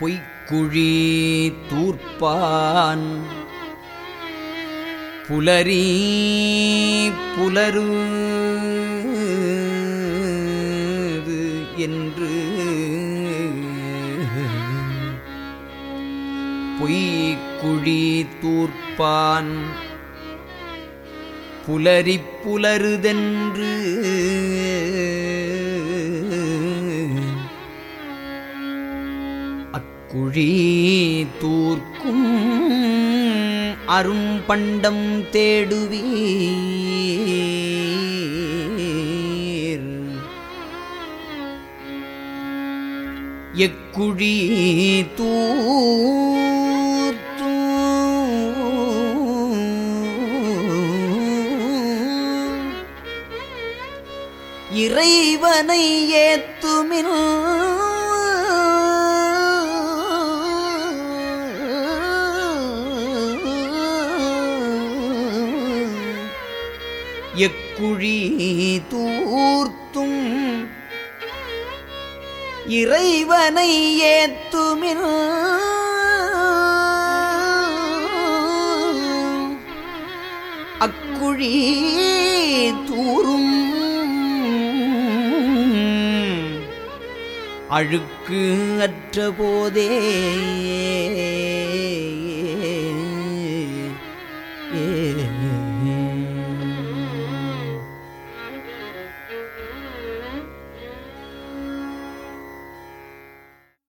பொய்க்குழி தூர்ப்பான். புலரி புலரு என்று பொய்க்குழி தூர்ப்பான். புலரி புலருதென்று குழி தூர்க்கும் அரும்பண்டம் தேடுவீர். எக்குழி தூர்த்தும் இறைவனை ஏத்துமின் எக்குழி தூர்த்தும். இறைவனை ஏத்துமின் அக்குழி தூரும். அழுக்கு அற்ற போதே. ஏ.